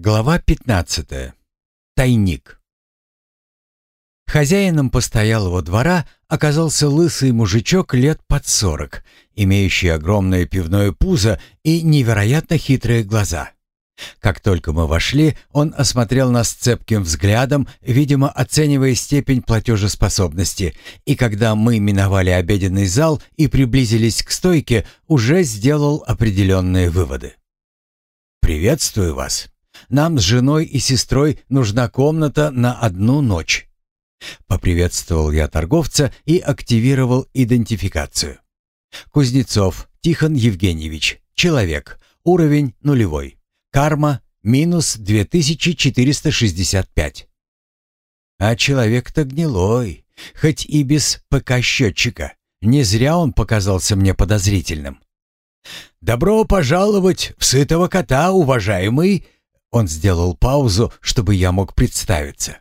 Глава 15. Тайник. Хозяином постоялого двора оказался лысый мужичок лет под сорок, имеющий огромное пивное пузо и невероятно хитрые глаза. Как только мы вошли, он осмотрел нас цепким взглядом, видимо, оценивая степень платежеспособности, и когда мы миновали обеденный зал и приблизились к стойке, уже сделал определенные выводы. «Приветствую вас. Нам с женой и сестрой нужна комната на одну ночь». Поприветствовал я торговца и активировал идентификацию. Кузнецов Тихон Евгеньевич, человек, уровень нулевой. Карма минус 2465. А человек-то гнилой, хоть и без ПК-счетчика. Не зря он показался мне подозрительным. «Добро пожаловать в сытого кота, уважаемый!» Он сделал паузу, чтобы я мог представиться.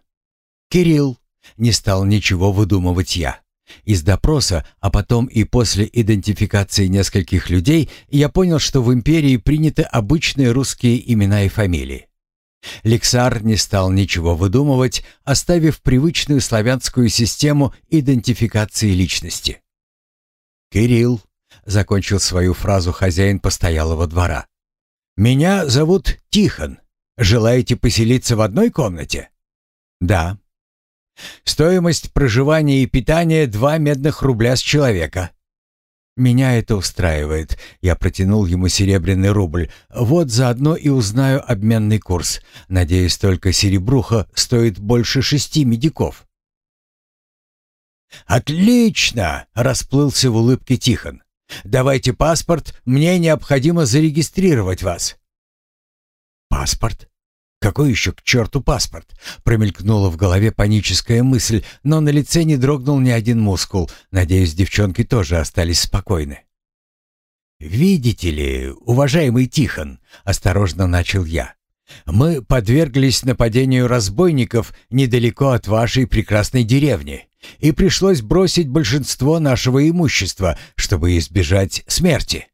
«Кирилл!» Не стал ничего выдумывать я. Из допроса, а потом и после идентификации нескольких людей, я понял, что в империи приняты обычные русские имена и фамилии. Лексар не стал ничего выдумывать, оставив привычную славянскую систему идентификации личности. «Кирилл», — закончил свою фразу хозяин постоялого двора. «Меня зовут Тихон. Желаете поселиться в одной комнате?» «Да», Стоимость проживания и питания — два медных рубля с человека. Меня это устраивает. Я протянул ему серебряный рубль. Вот заодно и узнаю обменный курс. Надеюсь, только серебруха стоит больше шести медиков. «Отлично!» — расплылся в улыбке Тихон. «Давайте паспорт, мне необходимо зарегистрировать вас». «Паспорт? Какой еще к черту паспорт? Промелькнула в голове паническая мысль, но на лице не дрогнул ни один мускул. Надеюсь, девчонки тоже остались спокойны. «Видите ли, уважаемый Тихон», — осторожно начал я, — «мы подверглись нападению разбойников недалеко от вашей прекрасной деревни, и пришлось бросить большинство нашего имущества, чтобы избежать смерти.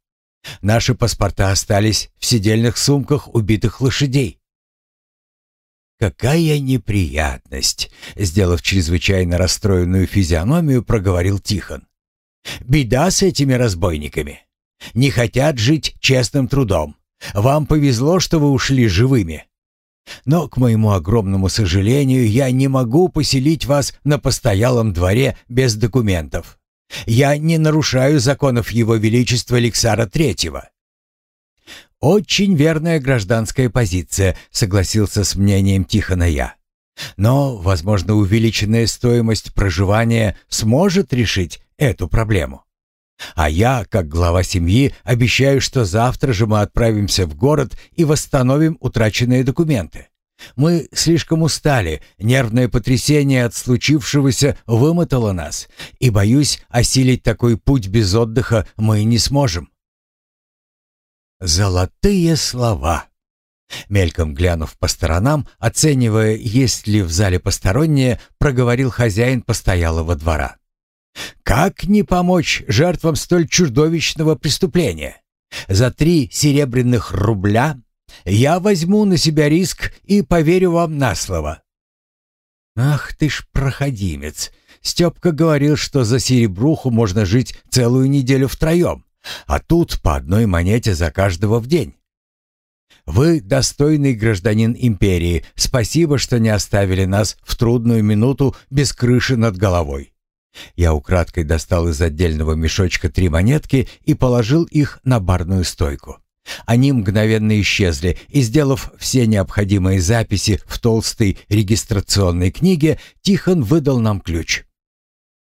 Наши паспорта остались в сидельных сумках убитых лошадей. «Какая неприятность!» — сделав чрезвычайно расстроенную физиономию, проговорил Тихон. «Беда с этими разбойниками. Не хотят жить честным трудом. Вам повезло, что вы ушли живыми. Но, к моему огромному сожалению, я не могу поселить вас на постоялом дворе без документов. Я не нарушаю законов Его Величества Алексара Третьего. «Очень верная гражданская позиция», — согласился с мнением Тихона я. «Но, возможно, увеличенная стоимость проживания сможет решить эту проблему. А я, как глава семьи, обещаю, что завтра же мы отправимся в город и восстановим утраченные документы. Мы слишком устали, нервное потрясение от случившегося вымотало нас, и, боюсь, осилить такой путь без отдыха мы не сможем. Золотые слова. Мельком глянув по сторонам, оценивая, есть ли в зале посторонние, проговорил хозяин постоялого двора. «Как не помочь жертвам столь чудовищного преступления? За три серебряных рубля я возьму на себя риск и поверю вам на слово». «Ах ты ж проходимец! Степка говорил, что за серебруху можно жить целую неделю втроем. А тут по одной монете за каждого в день. Вы достойный гражданин империи. Спасибо, что не оставили нас в трудную минуту без крыши над головой. Я украдкой достал из отдельного мешочка три монетки и положил их на барную стойку. Они мгновенно исчезли, и, сделав все необходимые записи в толстой регистрационной книге, Тихон выдал нам ключ.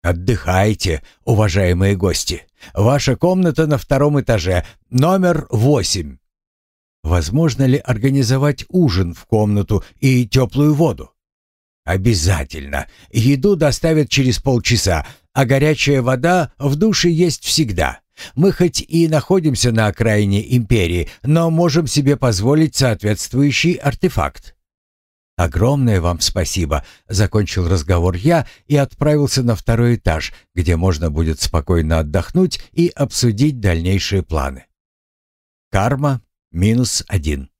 «Отдыхайте, уважаемые гости. Ваша комната на втором этаже, номер восемь». «Возможно ли организовать ужин в комнату и теплую воду?» «Обязательно. Еду доставят через полчаса, а горячая вода в душе есть всегда. Мы хоть и находимся на окраине империи, но можем себе позволить соответствующий артефакт. «Огромное вам спасибо», — закончил разговор я и отправился на второй этаж, где можно будет спокойно отдохнуть и обсудить дальнейшие планы. Карма минус один.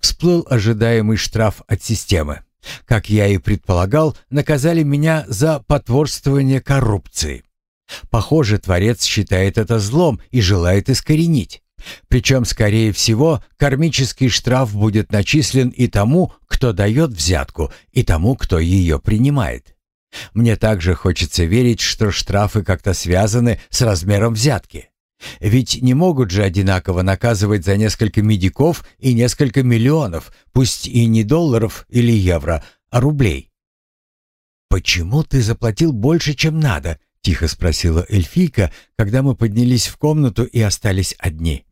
всплыл ожидаемый штраф от системы. Как я и предполагал, наказали меня за потворствование коррупции. Похоже, Творец считает это злом и желает искоренить. Причем, скорее всего, кармический штраф будет начислен и тому, кто дает взятку, и тому, кто ее принимает. Мне также хочется верить, что штрафы как-то связаны с размером взятки. Ведь не могут же одинаково наказывать за несколько медиков и несколько миллионов, пусть и не долларов или евро, а рублей. «Почему ты заплатил больше, чем надо?» — тихо спросила эльфийка, когда мы поднялись в комнату и остались одни.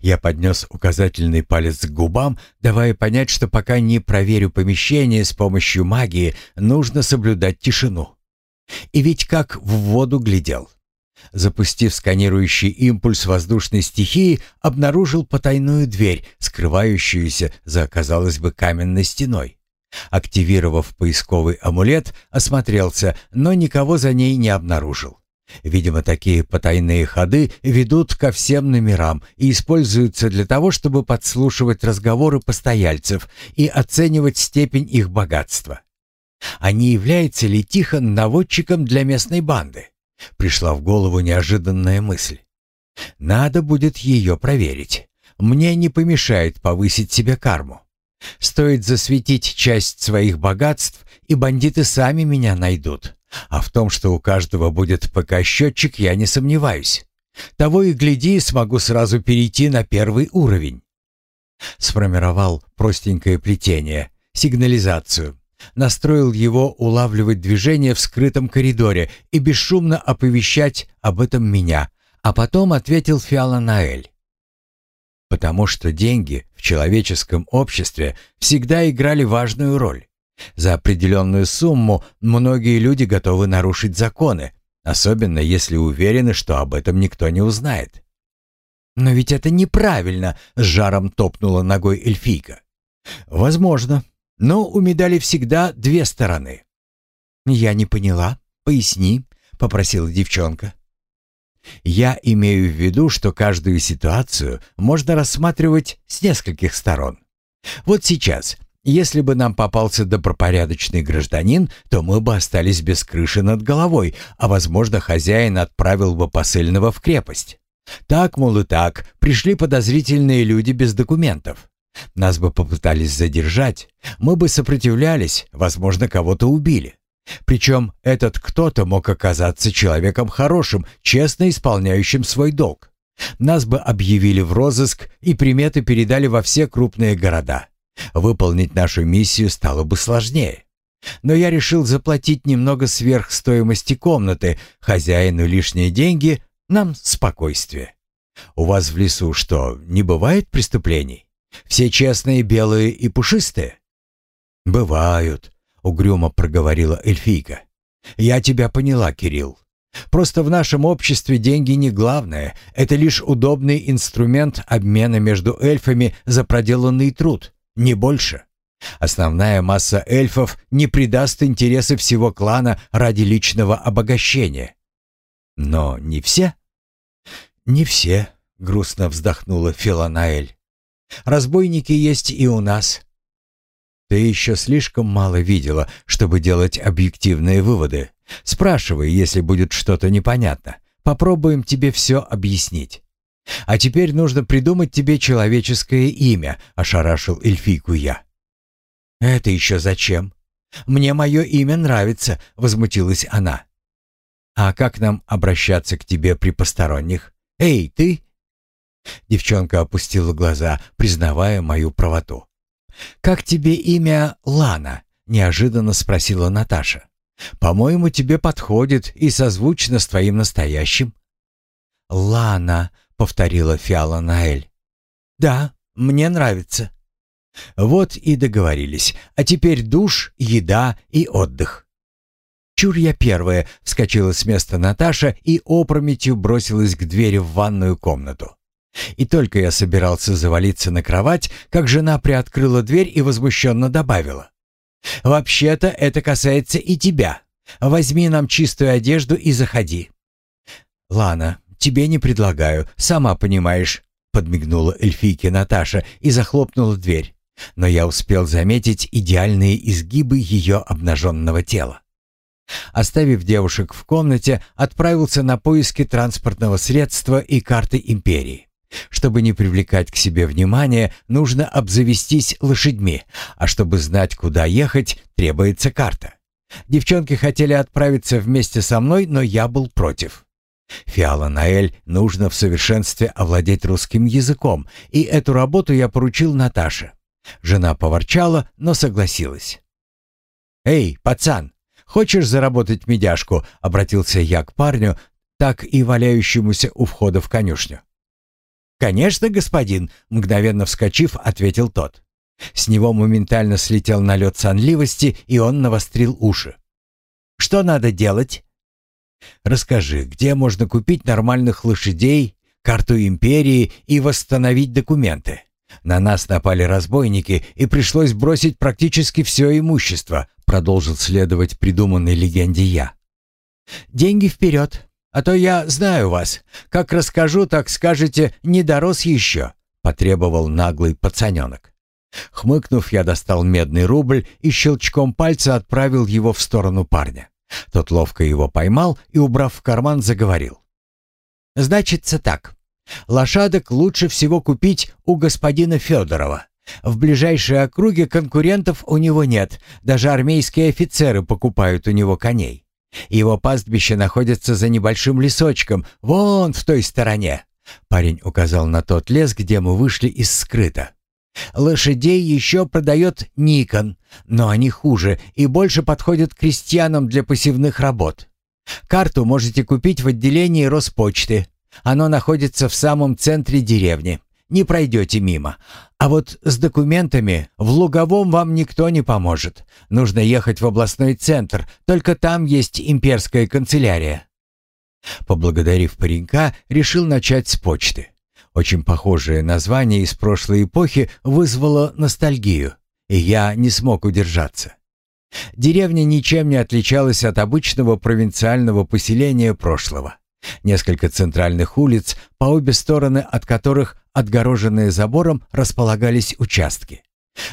Я поднес указательный палец к губам, давая понять, что пока не проверю помещение с помощью магии, нужно соблюдать тишину. И ведь как в воду глядел. Запустив сканирующий импульс воздушной стихии, обнаружил потайную дверь, скрывающуюся за, казалось бы, каменной стеной. Активировав поисковый амулет, осмотрелся, но никого за ней не обнаружил. Видимо, такие потайные ходы ведут ко всем номерам и используются для того, чтобы подслушивать разговоры постояльцев и оценивать степень их богатства. А не является ли Тихон наводчиком для местной банды? Пришла в голову неожиданная мысль. Надо будет ее проверить. Мне не помешает повысить себе карму. Стоит засветить часть своих богатств, и бандиты сами меня найдут. А в том, что у каждого будет ПК-счетчик, я не сомневаюсь. Того и гляди, смогу сразу перейти на первый уровень. Сформировал простенькое плетение, сигнализацию. Настроил его улавливать движение в скрытом коридоре и бесшумно оповещать об этом меня, а потом ответил Фиаланаэль. Потому что деньги в человеческом обществе всегда играли важную роль. За определенную сумму многие люди готовы нарушить законы, особенно если уверены, что об этом никто не узнает. «Но ведь это неправильно!» — с жаром топнула ногой эльфийка. «Возможно. Но у медали всегда две стороны». «Я не поняла. Поясни», — попросила девчонка. «Я имею в виду, что каждую ситуацию можно рассматривать с нескольких сторон. Вот сейчас если бы нам попался добропорядочный гражданин, то мы бы остались без крыши над головой, а, возможно, хозяин отправил бы посыльного в крепость. Так, мол, и так, пришли подозрительные люди без документов. Нас бы попытались задержать, мы бы сопротивлялись, возможно, кого-то убили. Причем этот кто-то мог оказаться человеком хорошим, честно исполняющим свой долг. Нас бы объявили в розыск и приметы передали во все крупные города. Выполнить нашу миссию стало бы сложнее. Но я решил заплатить немного сверх стоимости комнаты, хозяину лишние деньги, нам спокойствие. У вас в лесу что, не бывает преступлений? Все честные, белые и пушистые? Бывают, угрюмо проговорила эльфийка. Я тебя поняла, Кирилл. Просто в нашем обществе деньги не главное, это лишь удобный инструмент обмена между эльфами за проделанный труд не больше. Основная масса эльфов не предаст интересы всего клана ради личного обогащения. Но не все? Не все, грустно вздохнула Филанаэль. Разбойники есть и у нас. Ты еще слишком мало видела, чтобы делать объективные выводы. Спрашивай, если будет что-то непонятно. Попробуем тебе все объяснить. А теперь нужно придумать тебе человеческое имя, ошарашил эльфийку я. Это еще зачем? Мне мое имя нравится, возмутилась она. А как нам обращаться к тебе при посторонних? Эй, ты? Девчонка опустила глаза, признавая мою правоту. «Как тебе имя Лана?» — неожиданно спросила Наташа. «По-моему, тебе подходит и созвучно с твоим настоящим». «Лана», — повторила Фиала Наэль. «Да, мне нравится». Вот и договорились. А теперь душ, еда и отдых. «Чур я первая!» — вскочила с места Наташа и опрометью бросилась к двери в ванную комнату. И только я собирался завалиться на кровать, как жена приоткрыла дверь и возмущенно добавила. «Вообще-то это касается и тебя. Возьми нам чистую одежду и заходи». «Лана, тебе не предлагаю, сама понимаешь», — подмигнула эльфийке Наташа и захлопнула дверь. но я успел заметить идеальные изгибы ее обнаженного тела. Оставив девушек в комнате, отправился на поиски транспортного средства и карты империи. Чтобы не привлекать к себе внимания, нужно обзавестись лошадьми, а чтобы знать, куда ехать, требуется карта. Девчонки хотели отправиться вместе со мной, но я был против. Фиала Наэль нужно в совершенстве овладеть русским языком, и эту работу я поручил Наташе. Жена поворчала, но согласилась. «Эй, пацан, хочешь заработать медяшку?» — обратился я к парню, так и валяющемуся у входа в конюшню. «Конечно, господин», — мгновенно вскочив, ответил тот. С него моментально слетел налет сонливости, и он навострил уши. «Что надо делать?» «Расскажи, где можно купить нормальных лошадей, карту империи и восстановить документы?» На нас напали разбойники, и пришлось бросить практически все имущество, продолжил следовать придуманной легенде я. Деньги вперед, а то я знаю вас. Как расскажу, так скажете, не дорос еще, потребовал наглый пацаненок. Хмыкнув, я достал медный рубль и щелчком пальца отправил его в сторону парня. Тот ловко его поймал и, убрав в карман, заговорил. «Значится так. Лошадок лучше всего купить у господина Федорова. В ближайшей округе конкурентов у него нет, даже армейские офицеры покупают у него коней. Его пастбище находится за небольшим лесочком, вон в той стороне. Парень указал на тот лес, где мы вышли из скрыта. Лошадей еще продает Никон, но они хуже и больше подходят крестьянам для посевных работ. Карту можете купить в отделении Роспочты. Оно находится в самом центре деревни. Не пройдете мимо. А вот с документами в Луговом вам никто не поможет. Нужно ехать в областной центр, только там есть имперская канцелярия. Поблагодарив паренька, решил начать с почты. Очень похожее название из прошлой эпохи вызвало ностальгию, и я не смог удержаться. Деревня ничем не отличалась от обычного провинциального поселения прошлого. Несколько центральных улиц, по обе стороны от которых, отгороженные забором, располагались участки.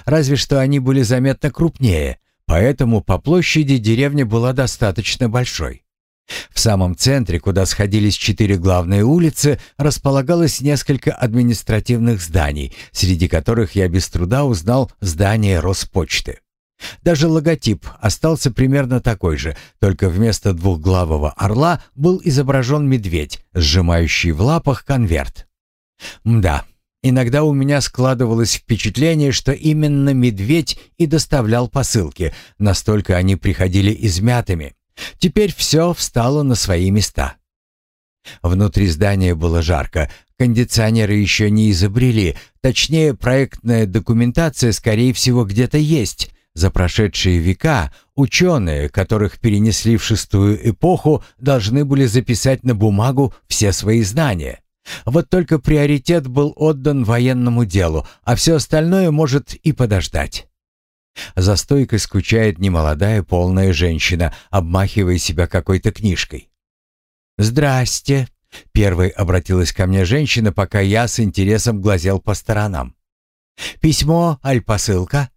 Разве что они были заметно крупнее, поэтому по площади деревня была достаточно большой. В самом центре, куда сходились четыре главные улицы, располагалось несколько административных зданий, среди которых я без труда узнал здание Роспочты. Даже логотип остался примерно такой же, только вместо двухглавого орла был изображен медведь, сжимающий в лапах конверт. Мда, иногда у меня складывалось впечатление, что именно медведь и доставлял посылки, настолько они приходили измятыми. Теперь все встало на свои места. Внутри здания было жарко, кондиционеры еще не изобрели, точнее, проектная документация, скорее всего, где-то есть, за прошедшие века ученые, которых перенесли в шестую эпоху, должны были записать на бумагу все свои знания. Вот только приоритет был отдан военному делу, а все остальное может и подождать. За стойкой скучает немолодая полная женщина, обмахивая себя какой-то книжкой. «Здрасте!» — первой обратилась ко мне женщина, пока я с интересом глазел по сторонам. «Письмо, аль посылка?»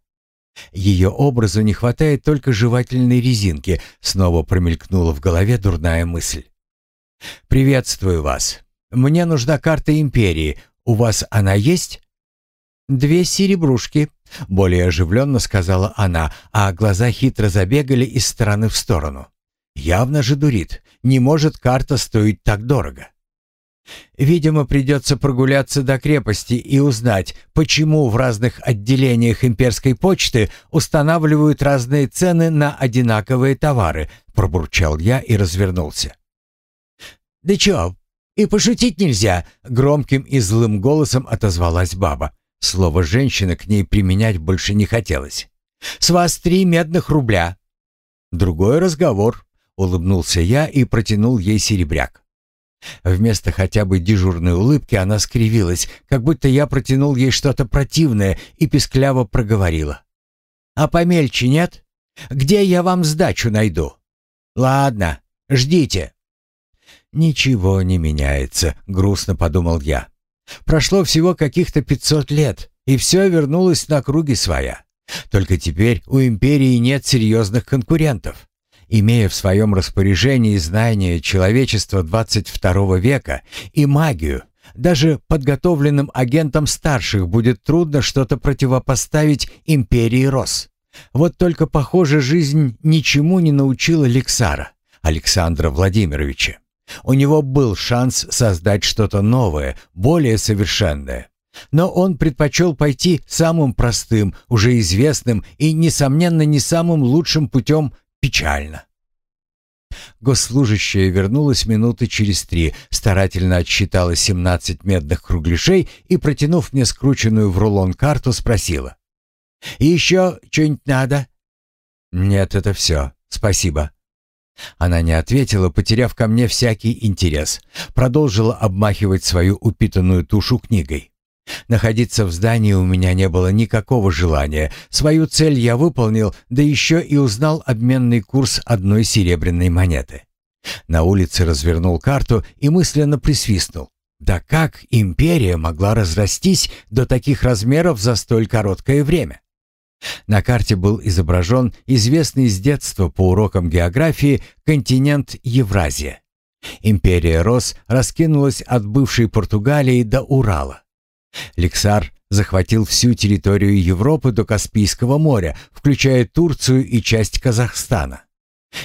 Ее образу не хватает только жевательной резинки, снова промелькнула в голове дурная мысль. «Приветствую вас. Мне нужна карта империи. У вас она есть?» «Две серебрушки», — более оживленно сказала она, а глаза хитро забегали из стороны в сторону. «Явно же дурит. Не может карта стоить так дорого». Видимо, придется прогуляться до крепости и узнать, почему в разных отделениях имперской почты устанавливают разные цены на одинаковые товары, пробурчал я и развернулся. «Да чё, и пошутить нельзя!» — громким и злым голосом отозвалась баба. Слово «женщина» к ней применять больше не хотелось. «С вас три медных рубля». «Другой разговор», — улыбнулся я и протянул ей серебряк. Вместо хотя бы дежурной улыбки она скривилась, как будто я протянул ей что-то противное и пескляво проговорила. «А помельче нет? Где я вам сдачу найду?» «Ладно, ждите». «Ничего не меняется», — грустно подумал я. «Прошло всего каких-то пятьсот лет, и все вернулось на круги своя. Только теперь у империи нет серьезных конкурентов. Имея в своем распоряжении знания человечества 22 века и магию, даже подготовленным агентам старших будет трудно что-то противопоставить империи Рос. Вот только, похоже, жизнь ничему не научила Лексара, Александра Владимировича. У него был шанс создать что-то новое, более совершенное. Но он предпочел пойти самым простым, уже известным и, несомненно, не самым лучшим путем печально. Госслужащая вернулась минуты через три, старательно отсчитала 17 медных кругляшей и, протянув мне скрученную в рулон карту, спросила. «И еще что-нибудь надо?» «Нет, это все. Спасибо». Она не ответила, потеряв ко мне всякий интерес. Продолжила обмахивать свою упитанную тушу книгой. Находиться в здании у меня не было никакого желания. Свою цель я выполнил, да еще и узнал обменный курс одной серебряной монеты. На улице развернул карту и мысленно присвистнул. Да как империя могла разрастись до таких размеров за столь короткое время? На карте был изображен известный с детства по урокам географии континент Евразия. Империя Рос раскинулась от бывшей Португалии до Урала. Лексар захватил всю территорию Европы до Каспийского моря, включая Турцию и часть Казахстана.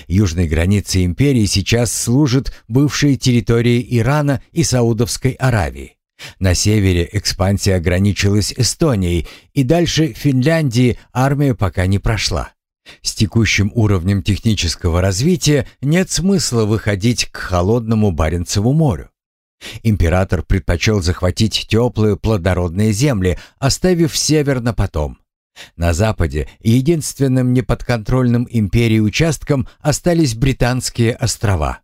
Южной границей империи сейчас служат бывшие территории Ирана и Саудовской Аравии. На севере экспансия ограничилась Эстонией, и дальше Финляндии армия пока не прошла. С текущим уровнем технического развития нет смысла выходить к холодному Баренцеву морю. Император предпочел захватить теплые плодородные земли, оставив север на потом. На западе единственным неподконтрольным империи участком остались британские острова.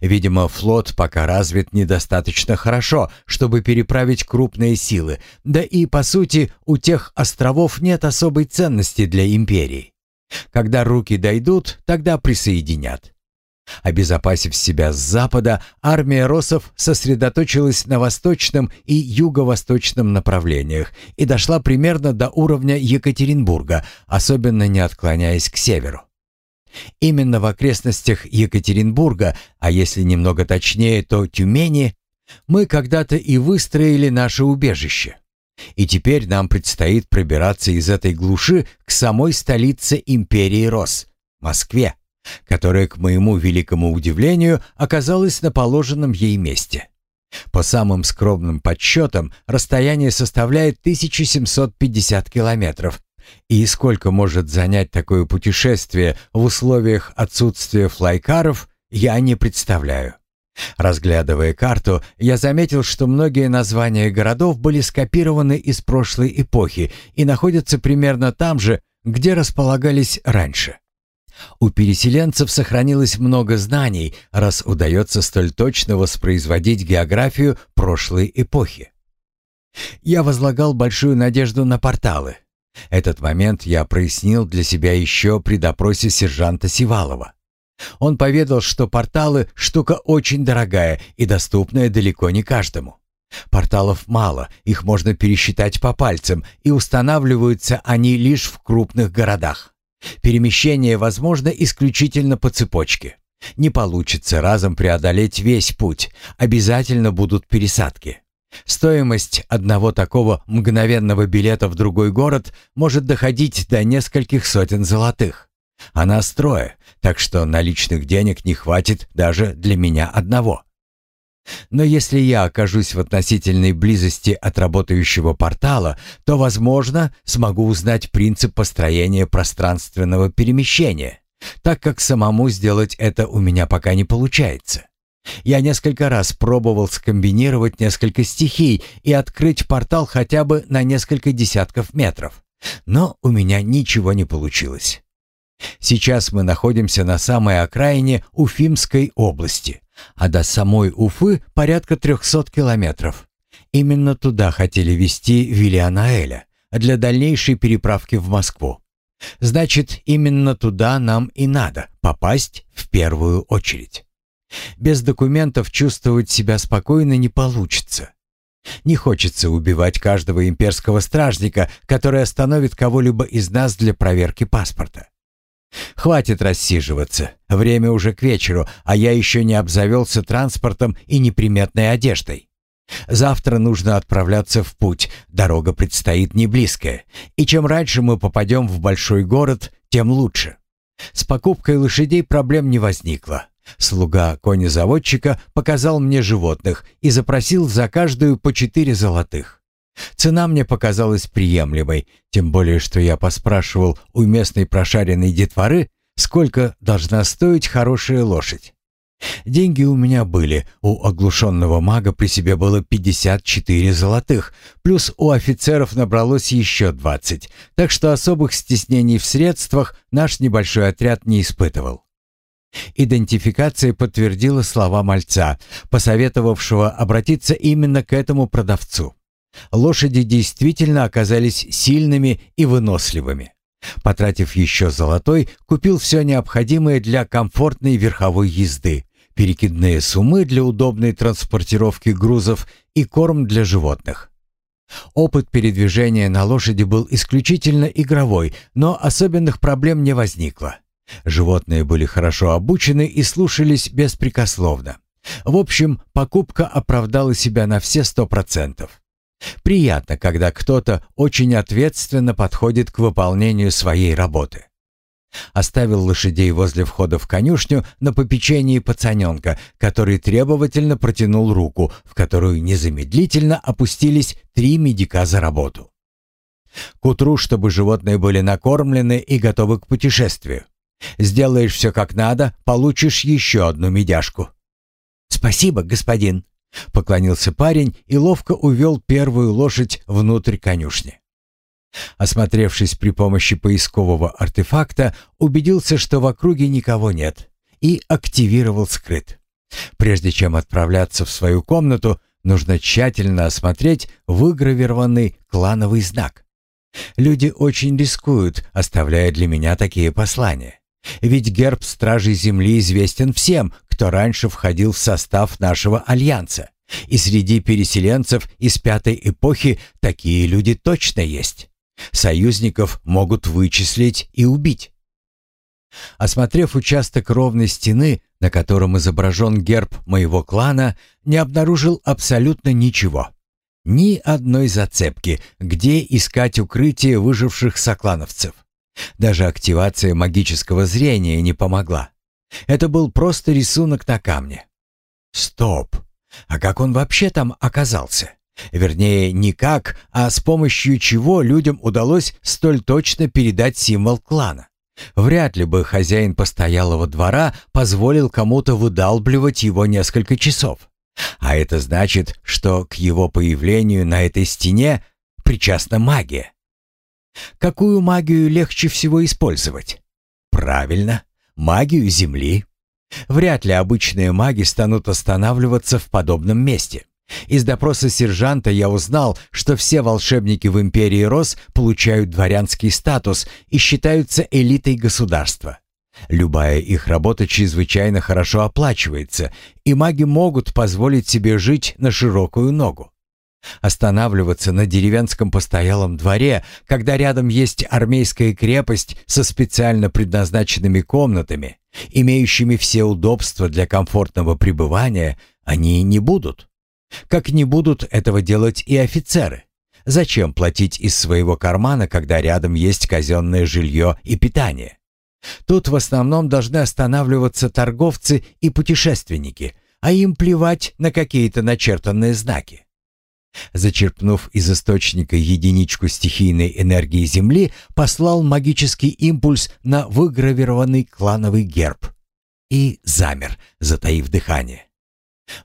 Видимо, флот пока развит недостаточно хорошо, чтобы переправить крупные силы, да и, по сути, у тех островов нет особой ценности для империи. Когда руки дойдут, тогда присоединят. Обезопасив себя с запада, армия росов сосредоточилась на восточном и юго-восточном направлениях и дошла примерно до уровня Екатеринбурга, особенно не отклоняясь к северу. Именно в окрестностях Екатеринбурга, а если немного точнее, то Тюмени, мы когда-то и выстроили наше убежище. И теперь нам предстоит пробираться из этой глуши к самой столице империи Рос – Москве которая, к моему великому удивлению, оказалась на положенном ей месте. По самым скромным подсчетам, расстояние составляет 1750 километров. И сколько может занять такое путешествие в условиях отсутствия флайкаров, я не представляю. Разглядывая карту, я заметил, что многие названия городов были скопированы из прошлой эпохи и находятся примерно там же, где располагались раньше. У переселенцев сохранилось много знаний, раз удается столь точно воспроизводить географию прошлой эпохи. Я возлагал большую надежду на порталы. Этот момент я прояснил для себя еще при допросе сержанта Сивалова. Он поведал, что порталы — штука очень дорогая и доступная далеко не каждому. Порталов мало, их можно пересчитать по пальцам, и устанавливаются они лишь в крупных городах. Перемещение возможно исключительно по цепочке. Не получится разом преодолеть весь путь, обязательно будут пересадки. Стоимость одного такого мгновенного билета в другой город может доходить до нескольких сотен золотых. Она строя, так что наличных денег не хватит даже для меня одного. Но если я окажусь в относительной близости от работающего портала, то, возможно, смогу узнать принцип построения пространственного перемещения, так как самому сделать это у меня пока не получается. Я несколько раз пробовал скомбинировать несколько стихий и открыть портал хотя бы на несколько десятков метров, но у меня ничего не получилось. Сейчас мы находимся на самой окраине Уфимской области, а до самой Уфы порядка 300 километров. Именно туда хотели везти Виллианаэля для дальнейшей переправки в Москву. Значит, именно туда нам и надо попасть в первую очередь. Без документов чувствовать себя спокойно не получится. Не хочется убивать каждого имперского стражника, который остановит кого-либо из нас для проверки паспорта. Хватит рассиживаться. Время уже к вечеру, а я еще не обзавелся транспортом и неприметной одеждой. Завтра нужно отправляться в путь, дорога предстоит не близкая, и чем раньше мы попадем в большой город, тем лучше. С покупкой лошадей проблем не возникло. Слуга конезаводчика показал мне животных и запросил за каждую по четыре золотых. Цена мне показалась приемлемой, тем более что я поспрашивал у местной прошаренной детворы, сколько должна стоить хорошая лошадь. Деньги у меня были, у оглушенного мага при себе было 54 золотых, плюс у офицеров набралось еще 20, так что особых стеснений в средствах наш небольшой отряд не испытывал. Идентификация подтвердила слова мальца, посоветовавшего обратиться именно к этому продавцу. Лошади действительно оказались сильными и выносливыми. Потратив еще золотой, купил все необходимое для комфортной верховой езды, перекидные суммы для удобной транспортировки грузов и корм для животных. Опыт передвижения на лошади был исключительно игровой, но особенных проблем не возникло. Животные были хорошо обучены и слушались беспрекословно. В общем, покупка оправдала себя на все сто процентов. Приятно, когда кто-то очень ответственно подходит к выполнению своей работы. Оставил лошадей возле входа в конюшню на попечении пацаненка, который требовательно протянул руку, в которую незамедлительно опустились три медика за работу. К утру, чтобы животные были накормлены и готовы к путешествию. Сделаешь все как надо, получишь еще одну медяшку. «Спасибо, господин», — поклонился парень и ловко увел первую лошадь внутрь конюшни. Осмотревшись при помощи поискового артефакта, убедился, что в округе никого нет, и активировал скрыт. Прежде чем отправляться в свою комнату, нужно тщательно осмотреть выгравированный клановый знак. Люди очень рискуют, оставляя для меня такие послания. Ведь герб Стражей Земли известен всем, кто раньше входил в состав нашего альянса. И среди переселенцев из пятой эпохи такие люди точно есть. Союзников могут вычислить и убить. Осмотрев участок ровной стены, на котором изображен герб моего клана, не обнаружил абсолютно ничего. Ни одной зацепки, где искать укрытие выживших соклановцев. Даже активация магического зрения не помогла. Это был просто рисунок на камне. Стоп! А как он вообще там оказался? Вернее, не как, а с помощью чего людям удалось столь точно передать символ клана. Вряд ли бы хозяин постоялого двора позволил кому-то выдалбливать его несколько часов. А это значит, что к его появлению на этой стене причастна магия. Какую магию легче всего использовать? Правильно, магию Земли. Вряд ли обычные маги станут останавливаться в подобном месте. Из допроса сержанта я узнал, что все волшебники в империи Рос получают дворянский статус и считаются элитой государства. Любая их работа чрезвычайно хорошо оплачивается, и маги могут позволить себе жить на широкую ногу. Останавливаться на деревенском постоялом дворе, когда рядом есть армейская крепость со специально предназначенными комнатами, имеющими все удобства для комфортного пребывания, они не будут. Как не будут этого делать и офицеры. Зачем платить из своего кармана, когда рядом есть казенное жилье и питание? Тут в основном должны останавливаться торговцы и путешественники, а им плевать на какие-то начертанные знаки. Зачерпнув из источника единичку стихийной энергии Земли, послал магический импульс на выгравированный клановый герб и замер, затаив дыхание.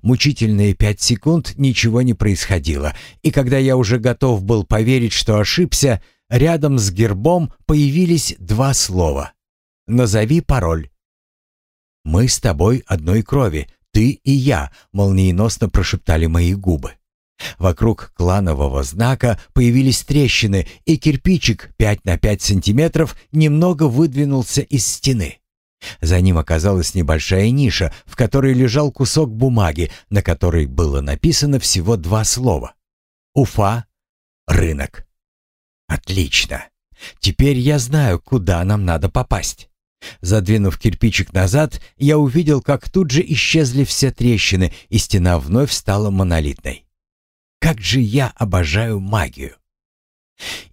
Мучительные пять секунд ничего не происходило, и когда я уже готов был поверить, что ошибся, рядом с гербом появились два слова. «Назови пароль». «Мы с тобой одной крови, ты и я», — молниеносно прошептали мои губы. Вокруг кланового знака появились трещины, и кирпичик 5 на 5 сантиметров немного выдвинулся из стены. За ним оказалась небольшая ниша, в которой лежал кусок бумаги, на которой было написано всего два слова. Уфа, рынок. Отлично. Теперь я знаю, куда нам надо попасть. Задвинув кирпичик назад, я увидел, как тут же исчезли все трещины, и стена вновь стала монолитной. Как же я обожаю магию!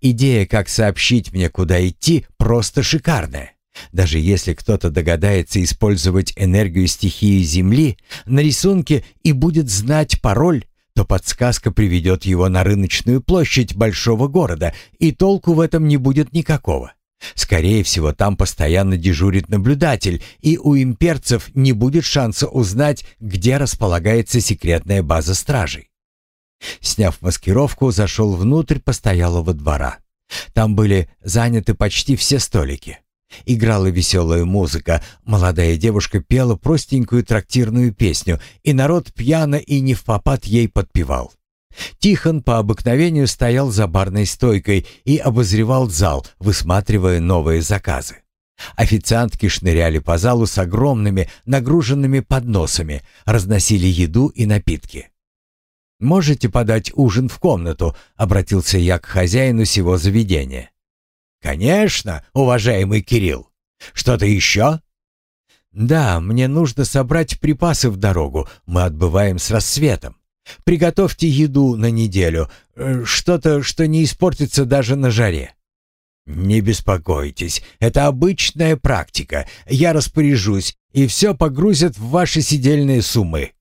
Идея, как сообщить мне, куда идти, просто шикарная. Даже если кто-то догадается использовать энергию стихии Земли на рисунке и будет знать пароль, то подсказка приведет его на рыночную площадь большого города, и толку в этом не будет никакого. Скорее всего, там постоянно дежурит наблюдатель, и у имперцев не будет шанса узнать, где располагается секретная база стражей. Сняв маскировку, зашел внутрь постоялого двора. Там были заняты почти все столики. Играла веселая музыка, молодая девушка пела простенькую трактирную песню, и народ пьяно и не в попад ей подпевал. Тихон по обыкновению стоял за барной стойкой и обозревал зал, высматривая новые заказы. Официантки шныряли по залу с огромными нагруженными подносами, разносили еду и напитки. «Можете подать ужин в комнату?» — обратился я к хозяину сего заведения. «Конечно, уважаемый Кирилл. Что-то еще?» «Да, мне нужно собрать припасы в дорогу. Мы отбываем с рассветом. Приготовьте еду на неделю. Э, что-то, что не испортится даже на жаре». «Не беспокойтесь, это обычная практика. Я распоряжусь, и все погрузят в ваши сидельные суммы.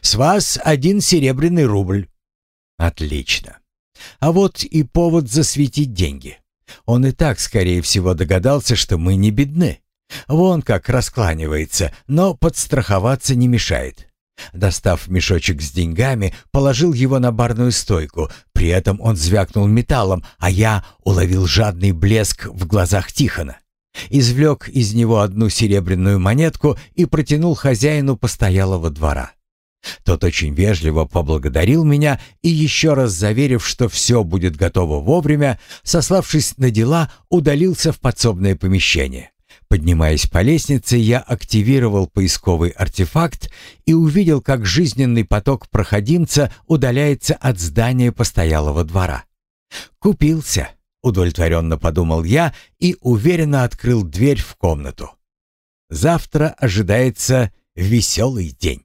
С вас один серебряный рубль». «Отлично. А вот и повод засветить деньги. Он и так, скорее всего, догадался, что мы не бедны. Вон как раскланивается, но подстраховаться не мешает. Достав мешочек с деньгами, положил его на барную стойку. При этом он звякнул металлом, а я уловил жадный блеск в глазах Тихона. Извлек из него одну серебряную монетку и протянул хозяину постоялого двора. Тот очень вежливо поблагодарил меня и, еще раз заверив, что все будет готово вовремя, сославшись на дела, удалился в подсобное помещение. Поднимаясь по лестнице, я активировал поисковый артефакт и увидел, как жизненный поток проходимца удаляется от здания постоялого двора. «Купился», — удовлетворенно подумал я и уверенно открыл дверь в комнату. «Завтра ожидается веселый день».